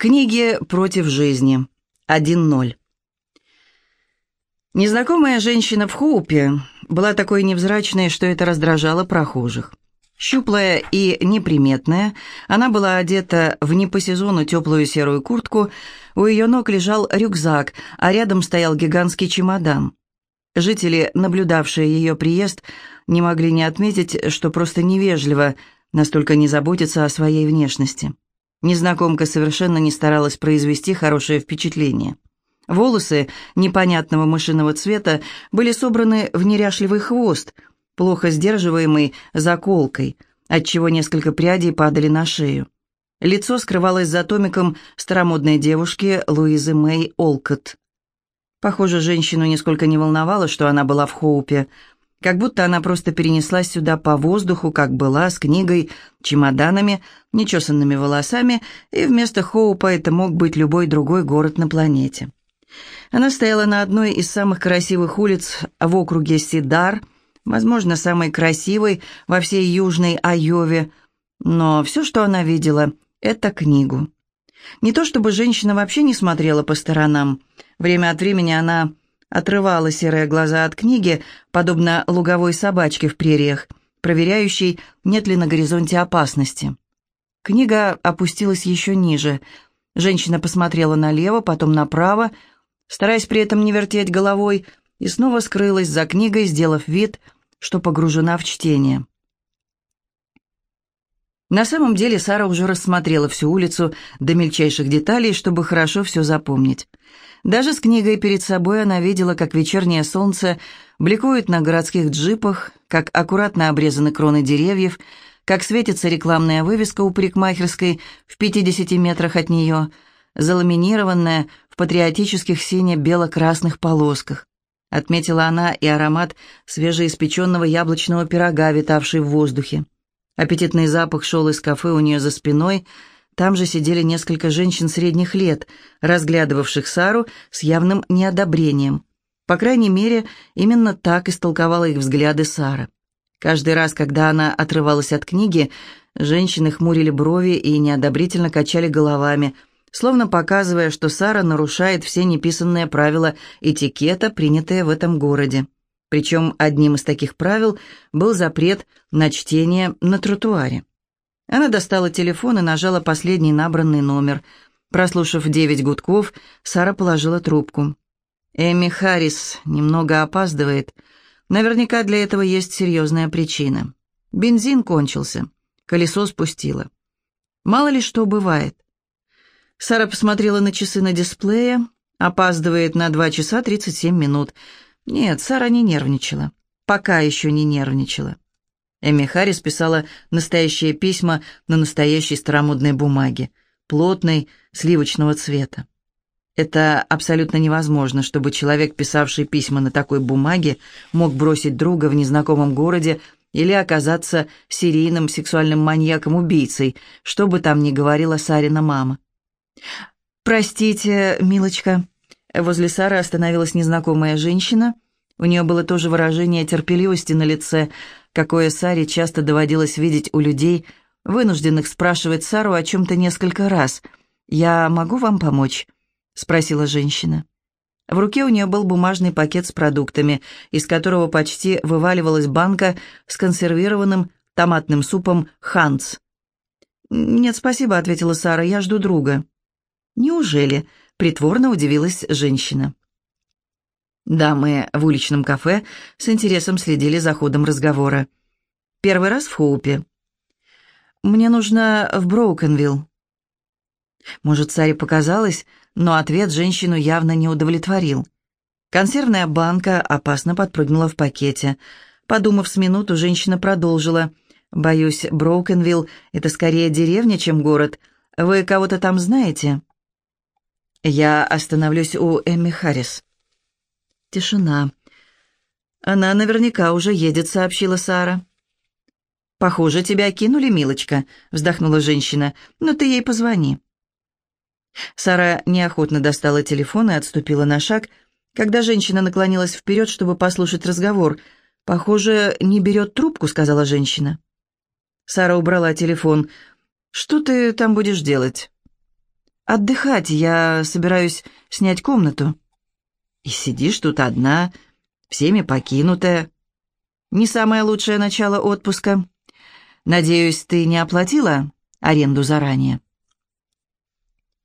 Книги против жизни. 1.0. Незнакомая женщина в Хоупе была такой невзрачной, что это раздражало прохожих. Щуплая и неприметная, она была одета в не по сезону теплую серую куртку, у ее ног лежал рюкзак, а рядом стоял гигантский чемодан. Жители, наблюдавшие ее приезд, не могли не отметить, что просто невежливо настолько не заботиться о своей внешности. Незнакомка совершенно не старалась произвести хорошее впечатление. Волосы непонятного мышиного цвета были собраны в неряшливый хвост, плохо сдерживаемый заколкой, отчего несколько прядей падали на шею. Лицо скрывалось за томиком старомодной девушки Луизы Мэй Олкот. Похоже, женщину нисколько не волновало, что она была в Хоупе – как будто она просто перенеслась сюда по воздуху, как была, с книгой, чемоданами, нечесанными волосами, и вместо Хоупа это мог быть любой другой город на планете. Она стояла на одной из самых красивых улиц в округе Сидар, возможно, самой красивой во всей Южной Айове, но все, что она видела, это книгу. Не то чтобы женщина вообще не смотрела по сторонам. Время от времени она отрывала серые глаза от книги, подобно луговой собачке в прериях, проверяющей, нет ли на горизонте опасности. Книга опустилась еще ниже. Женщина посмотрела налево, потом направо, стараясь при этом не вертеть головой, и снова скрылась за книгой, сделав вид, что погружена в чтение. На самом деле Сара уже рассмотрела всю улицу до мельчайших деталей, чтобы хорошо все запомнить. Даже с книгой перед собой она видела, как вечернее солнце бликует на городских джипах, как аккуратно обрезаны кроны деревьев, как светится рекламная вывеска у парикмахерской в 50 метрах от нее, заламинированная в патриотических сине-бело-красных полосках. Отметила она и аромат свежеиспеченного яблочного пирога, витавший в воздухе. Аппетитный запах шел из кафе у нее за спиной – там же сидели несколько женщин средних лет, разглядывавших Сару с явным неодобрением. По крайней мере, именно так истолковала их взгляды Сара. Каждый раз, когда она отрывалась от книги, женщины хмурили брови и неодобрительно качали головами, словно показывая, что Сара нарушает все неписанные правила этикета, принятые в этом городе. Причем одним из таких правил был запрет на чтение на тротуаре. Она достала телефон и нажала последний набранный номер. Прослушав девять гудков, Сара положила трубку. Эми Харрис немного опаздывает. Наверняка для этого есть серьезная причина. Бензин кончился. Колесо спустило. Мало ли что бывает. Сара посмотрела на часы на дисплее. Опаздывает на два часа тридцать семь минут. Нет, Сара не нервничала. Пока еще не нервничала. Эми Харрис писала настоящие письма на настоящей старомодной бумаге, плотной, сливочного цвета. Это абсолютно невозможно, чтобы человек, писавший письма на такой бумаге, мог бросить друга в незнакомом городе или оказаться серийным сексуальным маньяком-убийцей, что бы там ни говорила Сарина мама. «Простите, милочка». Возле Сары остановилась незнакомая женщина. У нее было тоже выражение терпеливости на лице – какое Саре часто доводилось видеть у людей, вынужденных спрашивать Сару о чем-то несколько раз. «Я могу вам помочь?» — спросила женщина. В руке у нее был бумажный пакет с продуктами, из которого почти вываливалась банка с консервированным томатным супом «Ханц». «Нет, спасибо», — ответила Сара, — «я жду друга». «Неужели?» — притворно удивилась женщина. Дамы в уличном кафе с интересом следили за ходом разговора. «Первый раз в Хоупе?» «Мне нужно в Броукенвилл». Может, Саре показалось, но ответ женщину явно не удовлетворил. Консервная банка опасно подпрыгнула в пакете. Подумав с минуту, женщина продолжила. «Боюсь, Броукенвилл — это скорее деревня, чем город. Вы кого-то там знаете?» «Я остановлюсь у Эмми Харрис». Тишина. «Она наверняка уже едет», — сообщила Сара. «Похоже, тебя кинули, милочка», — вздохнула женщина. «Но ты ей позвони». Сара неохотно достала телефон и отступила на шаг, когда женщина наклонилась вперед, чтобы послушать разговор. «Похоже, не берет трубку», — сказала женщина. Сара убрала телефон. «Что ты там будешь делать?» «Отдыхать. Я собираюсь снять комнату». «И сидишь тут одна, всеми покинутая. Не самое лучшее начало отпуска. Надеюсь, ты не оплатила аренду заранее?»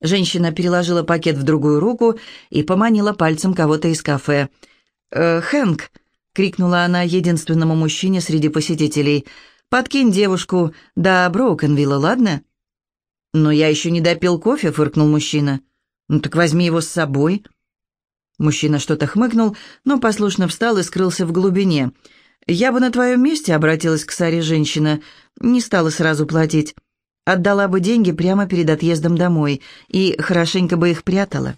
Женщина переложила пакет в другую руку и поманила пальцем кого-то из кафе. «Э, «Хэнк!» — крикнула она единственному мужчине среди посетителей. «Подкинь девушку до Броукенвилла, ладно?» «Но я еще не допил кофе», — фыркнул мужчина. «Ну так возьми его с собой». Мужчина что-то хмыкнул, но послушно встал и скрылся в глубине. «Я бы на твоем месте обратилась к Саре женщина, не стала сразу платить. Отдала бы деньги прямо перед отъездом домой и хорошенько бы их прятала».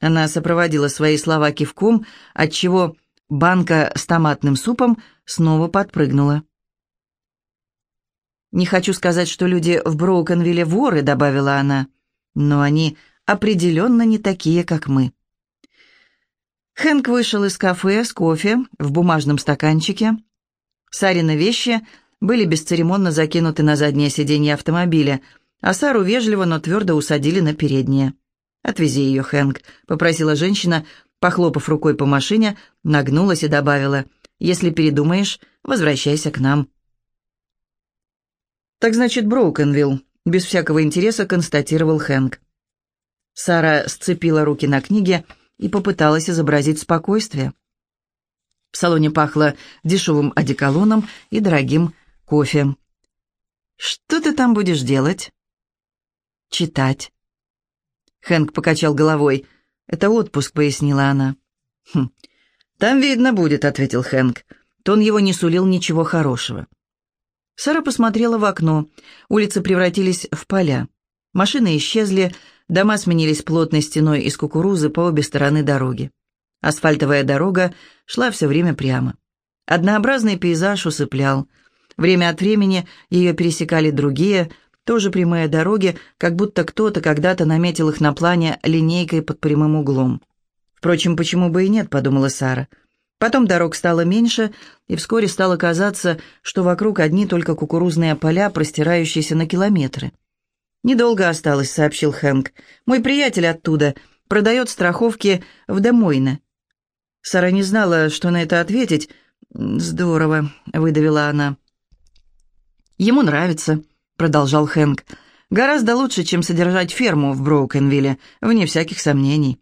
Она сопроводила свои слова кивком, отчего банка с томатным супом снова подпрыгнула. «Не хочу сказать, что люди в Броукенвилле воры», — добавила она, «но они определенно не такие, как мы». Хэнк вышел из кафе с кофе в бумажном стаканчике. Сарины вещи были бесцеремонно закинуты на заднее сиденье автомобиля, а Сару вежливо, но твердо усадили на переднее. «Отвези ее, Хэнк», — попросила женщина, похлопав рукой по машине, нагнулась и добавила, «Если передумаешь, возвращайся к нам». «Так значит, Броукенвилл», — без всякого интереса констатировал Хэнк. Сара сцепила руки на книге и попыталась изобразить спокойствие. В салоне пахло дешевым одеколоном и дорогим кофе. «Что ты там будешь делать?» «Читать». Хэнк покачал головой. «Это отпуск», — пояснила она. «Хм, «Там видно будет», — ответил Хэнк. Тон его не сулил ничего хорошего. Сара посмотрела в окно. Улицы превратились в поля. Машины исчезли, дома сменились плотной стеной из кукурузы по обе стороны дороги. Асфальтовая дорога шла все время прямо. Однообразный пейзаж усыплял. Время от времени ее пересекали другие, тоже прямые дороги, как будто кто-то когда-то наметил их на плане линейкой под прямым углом. «Впрочем, почему бы и нет», — подумала Сара. Потом дорог стало меньше, и вскоре стало казаться, что вокруг одни только кукурузные поля, простирающиеся на километры. «Недолго осталось», — сообщил Хэнк. «Мой приятель оттуда продает страховки в Демойне». Сара не знала, что на это ответить. «Здорово», — выдавила она. «Ему нравится», — продолжал Хэнк. «Гораздо лучше, чем содержать ферму в Броукенвилле, вне всяких сомнений».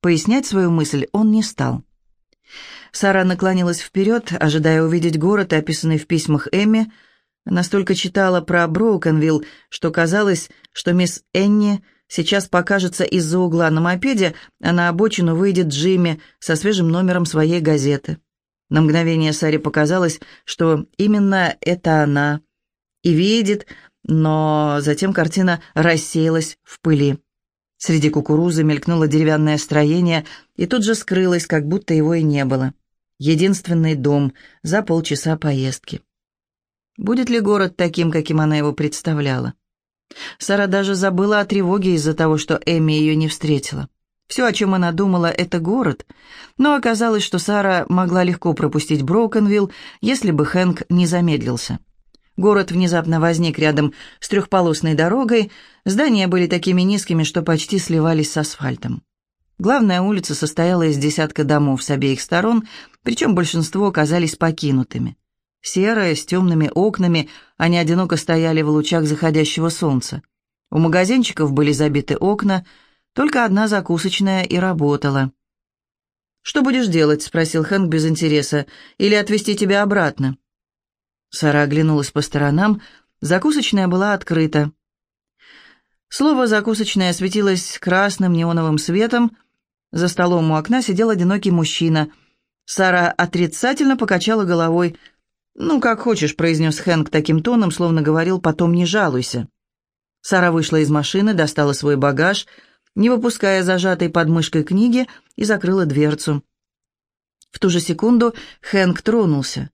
Пояснять свою мысль он не стал. Сара наклонилась вперед, ожидая увидеть город, описанный в письмах Эмми. Настолько читала про Броукенвилл, что казалось, что мисс Энни сейчас покажется из-за угла на мопеде, а на обочину выйдет Джимми со свежим номером своей газеты. На мгновение Саре показалось, что именно это она и видит, но затем картина рассеялась в пыли. Среди кукурузы мелькнуло деревянное строение и тут же скрылось, как будто его и не было. Единственный дом за полчаса поездки. Будет ли город таким, каким она его представляла? Сара даже забыла о тревоге из-за того, что Эми ее не встретила. Все, о чем она думала, это город, но оказалось, что Сара могла легко пропустить Броукенвилл, если бы Хэнк не замедлился. Город внезапно возник рядом с трехполосной дорогой, здания были такими низкими, что почти сливались с асфальтом. Главная улица состояла из десятка домов с обеих сторон, причем большинство оказались покинутыми. Серые, с темными окнами, они одиноко стояли в лучах заходящего солнца. У магазинчиков были забиты окна, только одна закусочная и работала. «Что будешь делать?» — спросил Хэнк без интереса. «Или отвезти тебя обратно?» Сара оглянулась по сторонам. Закусочная была открыта. Слово «закусочная» светилось красным неоновым светом. За столом у окна сидел одинокий мужчина. Сара отрицательно покачала головой. «Ну, как хочешь», — произнес Хэнк таким тоном, словно говорил «потом не жалуйся». Сара вышла из машины, достала свой багаж, не выпуская зажатой подмышкой книги, и закрыла дверцу. В ту же секунду Хэнк тронулся.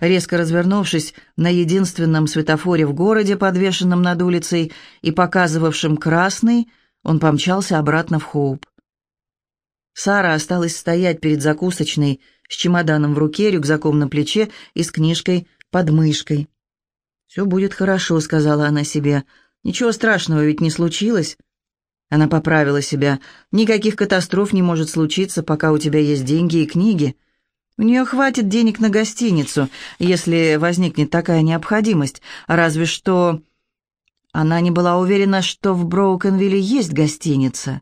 Резко развернувшись на единственном светофоре в городе, подвешенном над улицей и показывавшем красный, он помчался обратно в Хоуп. Сара осталась стоять перед закусочной с чемоданом в руке, рюкзаком на плече и с книжкой под мышкой. «Все будет хорошо», — сказала она себе. «Ничего страшного ведь не случилось». Она поправила себя. «Никаких катастроф не может случиться, пока у тебя есть деньги и книги. У нее хватит денег на гостиницу, если возникнет такая необходимость. Разве что...» Она не была уверена, что в Броукенвилле есть гостиница.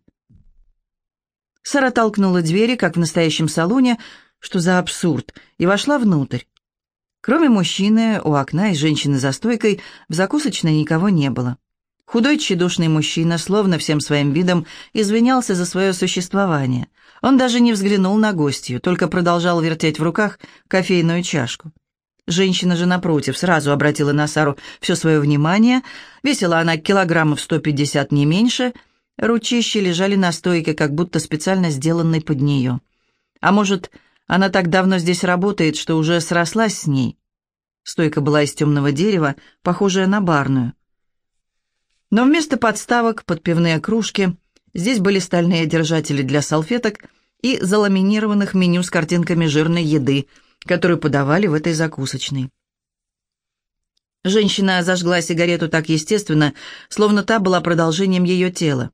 Сара толкнула двери, как в настоящем салоне, что за абсурд, и вошла внутрь. Кроме мужчины у окна и женщины за стойкой, в закусочной никого не было. Худой тщедушный мужчина, словно всем своим видом, извинялся за свое существование. Он даже не взглянул на гостью, только продолжал вертеть в руках кофейную чашку. Женщина же, напротив, сразу обратила на Сару все свое внимание. Весила она килограммов 150, не меньше. Ручищи лежали на стойке, как будто специально сделанной под нее. А может, она так давно здесь работает, что уже срослась с ней? Стойка была из темного дерева, похожая на барную. Но вместо подставок под пивные кружки здесь были стальные держатели для салфеток и заламинированных меню с картинками жирной еды – которую подавали в этой закусочной. Женщина зажгла сигарету так естественно, словно та была продолжением ее тела.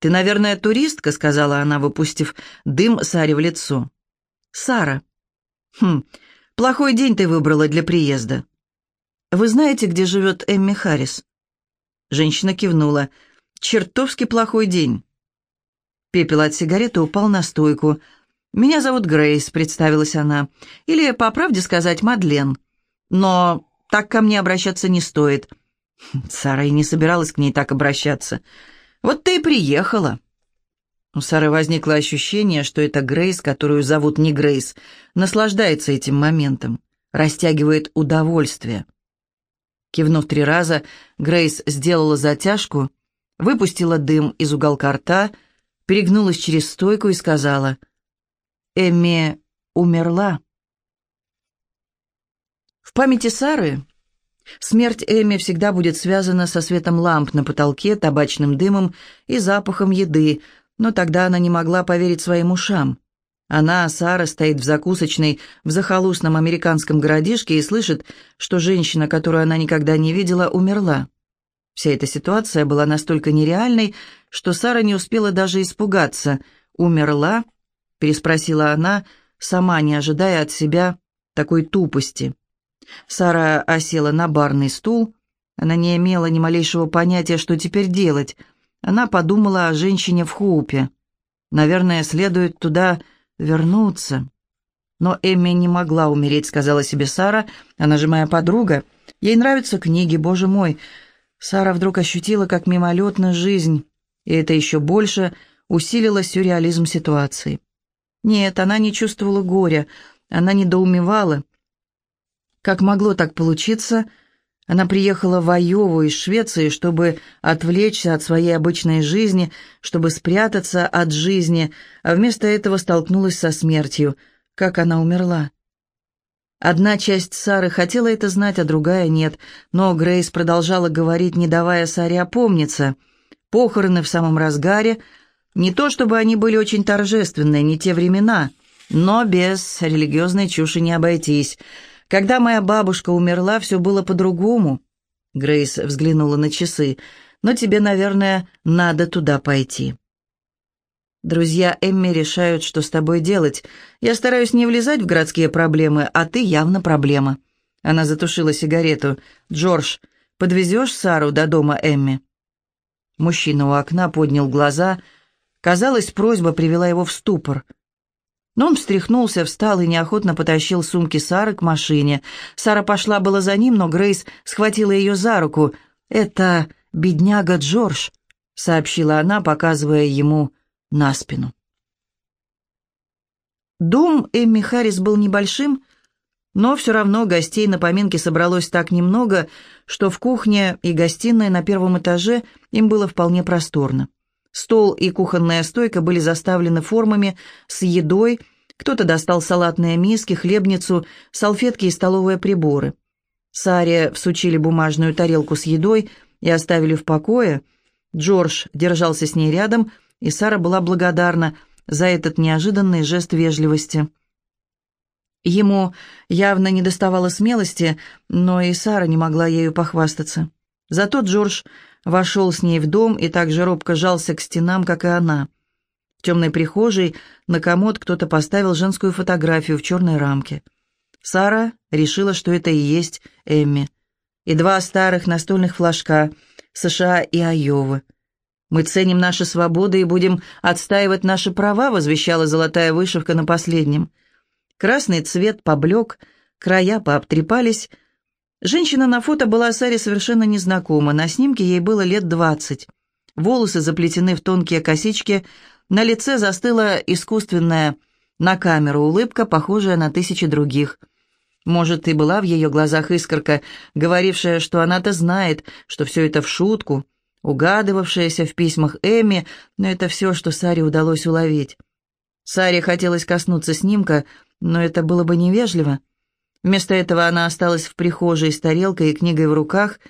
«Ты, наверное, туристка», — сказала она, выпустив дым Саре в лицо. «Сара». «Хм, плохой день ты выбрала для приезда». «Вы знаете, где живет Эмми Харрис?» Женщина кивнула. «Чертовски плохой день». Пепел от сигареты упал на стойку. «Меня зовут Грейс», — представилась она. «Или, по правде сказать, Мадлен. Но так ко мне обращаться не стоит». Сара и не собиралась к ней так обращаться. «Вот ты и приехала». У Сары возникло ощущение, что это Грейс, которую зовут не Грейс, наслаждается этим моментом, растягивает удовольствие. Кивнув три раза, Грейс сделала затяжку, выпустила дым из уголка рта, перегнулась через стойку и сказала — Эмми умерла. В памяти Сары смерть Эмми всегда будет связана со светом ламп на потолке, табачным дымом и запахом еды, но тогда она не могла поверить своим ушам. Она, Сара, стоит в закусочной в захолустном американском городишке и слышит, что женщина, которую она никогда не видела, умерла. Вся эта ситуация была настолько нереальной, что Сара не успела даже испугаться. Умерла переспросила она, сама не ожидая от себя такой тупости. Сара осела на барный стул. Она не имела ни малейшего понятия, что теперь делать. Она подумала о женщине в Хоупе. Наверное, следует туда вернуться. Но Эмми не могла умереть, сказала себе Сара. Она же моя подруга. Ей нравятся книги, боже мой. Сара вдруг ощутила, как мимолетна жизнь, и это еще больше усилило сюрреализм ситуации. Нет, она не чувствовала горя, она недоумевала. Как могло так получиться? Она приехала в Айову из Швеции, чтобы отвлечься от своей обычной жизни, чтобы спрятаться от жизни, а вместо этого столкнулась со смертью. Как она умерла? Одна часть Сары хотела это знать, а другая нет, но Грейс продолжала говорить, не давая Саре опомниться. Похороны в самом разгаре — не то чтобы они были очень торжественные, не те времена, но без религиозной чуши не обойтись. Когда моя бабушка умерла, все было по-другому. Грейс взглянула на часы. «Но тебе, наверное, надо туда пойти». Друзья Эмми решают, что с тобой делать. Я стараюсь не влезать в городские проблемы, а ты явно проблема. Она затушила сигарету. «Джордж, подвезешь Сару до дома Эмми?» Мужчина у окна поднял глаза — Казалось, просьба привела его в ступор. Но он встряхнулся, встал и неохотно потащил сумки Сары к машине. Сара пошла было за ним, но Грейс схватила ее за руку. «Это бедняга Джордж», — сообщила она, показывая ему на спину. Дом Эмми Харрис был небольшим, но все равно гостей на поминке собралось так немного, что в кухне и гостиной на первом этаже им было вполне просторно. Стол и кухонная стойка были заставлены формами с едой, кто-то достал салатные миски, хлебницу, салфетки и столовые приборы. Саре всучили бумажную тарелку с едой и оставили в покое. Джордж держался с ней рядом, и Сара была благодарна за этот неожиданный жест вежливости. Ему явно не доставало смелости, но и Сара не могла ею похвастаться. Зато Джордж вошел с ней в дом и так же робко жался к стенам, как и она. В темной прихожей на комод кто-то поставил женскую фотографию в черной рамке. Сара решила, что это и есть Эмми. И два старых настольных флажка США и Айовы. «Мы ценим наши свободы и будем отстаивать наши права», возвещала золотая вышивка на последнем. Красный цвет поблек, края пообтрепались, Женщина на фото была Саре совершенно незнакома, на снимке ей было лет двадцать. Волосы заплетены в тонкие косички, на лице застыла искусственная на камеру улыбка, похожая на тысячи других. Может, и была в ее глазах искорка, говорившая, что она-то знает, что все это в шутку, угадывавшаяся в письмах Эми, но это все, что Саре удалось уловить. Саре хотелось коснуться снимка, но это было бы невежливо. Вместо этого она осталась в прихожей с тарелкой и книгой в руках.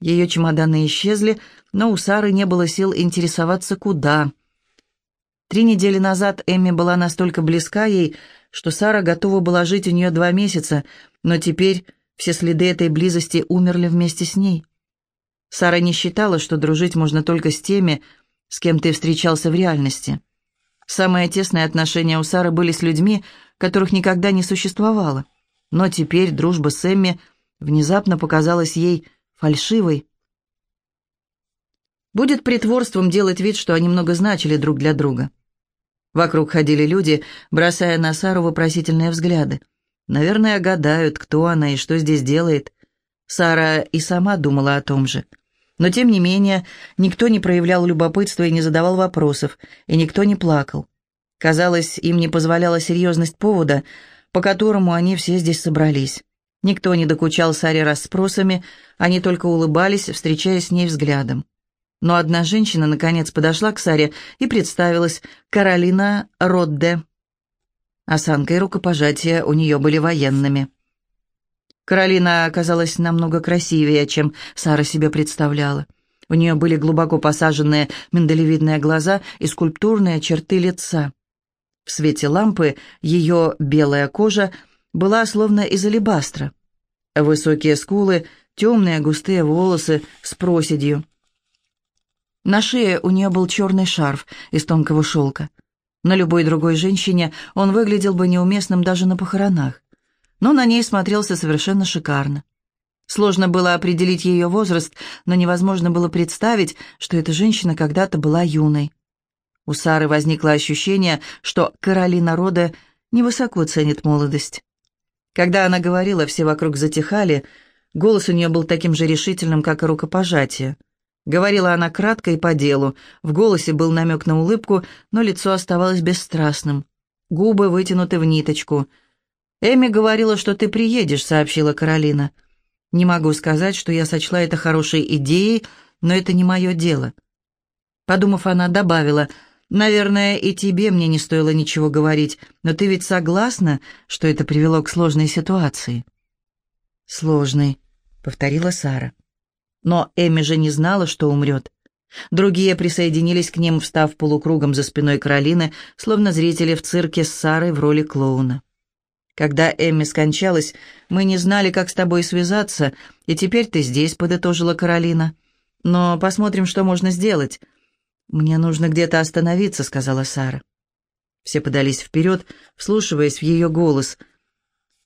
Ее чемоданы исчезли, но у Сары не было сил интересоваться, куда. Три недели назад Эмми была настолько близка ей, что Сара готова была жить у нее два месяца, но теперь все следы этой близости умерли вместе с ней. Сара не считала, что дружить можно только с теми, с кем ты встречался в реальности. Самые тесные отношения у Сары были с людьми, которых никогда не существовало. Но теперь дружба с Эмми внезапно показалась ей фальшивой. Будет притворством делать вид, что они много значили друг для друга. Вокруг ходили люди, бросая на Сару вопросительные взгляды. Наверное, гадают, кто она и что здесь делает. Сара и сама думала о том же. Но, тем не менее, никто не проявлял любопытства и не задавал вопросов, и никто не плакал. Казалось, им не позволяла серьезность повода, по которому они все здесь собрались. Никто не докучал Саре расспросами, они только улыбались, встречаясь с ней взглядом. Но одна женщина, наконец, подошла к Саре и представилась Каролина Родде. Осанка и рукопожатие у нее были военными. Каролина оказалась намного красивее, чем Сара себе представляла. У нее были глубоко посаженные миндалевидные глаза и скульптурные черты лица. В свете лампы ее белая кожа была словно из алебастра. Высокие скулы, темные густые волосы с проседью. На шее у нее был черный шарф из тонкого шелка. На любой другой женщине он выглядел бы неуместным даже на похоронах. Но на ней смотрелся совершенно шикарно. Сложно было определить ее возраст, но невозможно было представить, что эта женщина когда-то была юной. У Сары возникло ощущение, что Каролина Рода невысоко ценит молодость. Когда она говорила, все вокруг затихали, голос у нее был таким же решительным, как и рукопожатие. Говорила она кратко и по делу, в голосе был намек на улыбку, но лицо оставалось бесстрастным. Губы вытянуты в ниточку. «Эми говорила, что ты приедешь», — сообщила Каролина. «Не могу сказать, что я сочла это хорошей идеей, но это не мое дело». Подумав, она добавила — Наверное, и тебе мне не стоило ничего говорить, но ты ведь согласна, что это привело к сложной ситуации?» «Сложной», — повторила Сара. Но Эми же не знала, что умрет. Другие присоединились к ним, встав полукругом за спиной Каролины, словно зрители в цирке с Сарой в роли клоуна. «Когда Эмми скончалась, мы не знали, как с тобой связаться, и теперь ты здесь», — подытожила Каролина. «Но посмотрим, что можно сделать. «Мне нужно где-то остановиться», — сказала Сара. Все подались вперед, вслушиваясь в ее голос.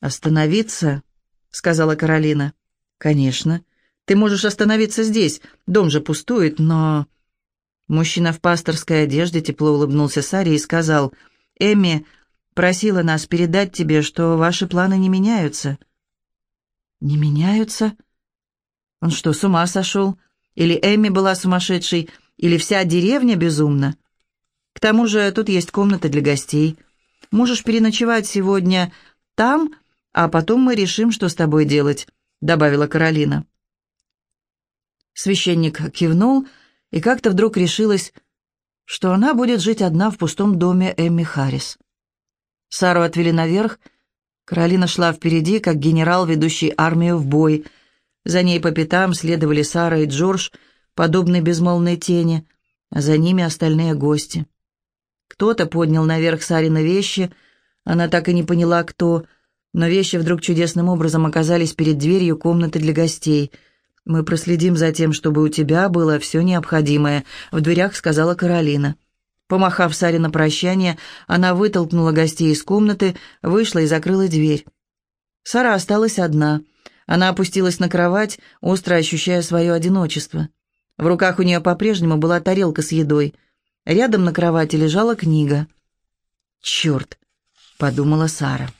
«Остановиться?» — сказала Каролина. «Конечно. Ты можешь остановиться здесь. Дом же пустует, но...» Мужчина в пасторской одежде тепло улыбнулся Саре и сказал, «Эми просила нас передать тебе, что ваши планы не меняются». «Не меняются?» Он что, с ума сошел? Или Эми была сумасшедшей?» Или вся деревня безумна? К тому же тут есть комната для гостей. Можешь переночевать сегодня там, а потом мы решим, что с тобой делать», — добавила Каролина. Священник кивнул и как-то вдруг решилась, что она будет жить одна в пустом доме Эмми Харрис. Сару отвели наверх. Каролина шла впереди, как генерал, ведущий армию в бой. За ней по пятам следовали Сара и Джордж — подобной безмолвной тени, а за ними остальные гости. Кто-то поднял наверх Сарины вещи, она так и не поняла, кто, но вещи вдруг чудесным образом оказались перед дверью комнаты для гостей. «Мы проследим за тем, чтобы у тебя было все необходимое», — в дверях сказала Каролина. Помахав Саре на прощание, она вытолкнула гостей из комнаты, вышла и закрыла дверь. Сара осталась одна. Она опустилась на кровать, остро ощущая свое одиночество. В руках у нее по-прежнему была тарелка с едой. Рядом на кровати лежала книга. «Черт!» — подумала Сара.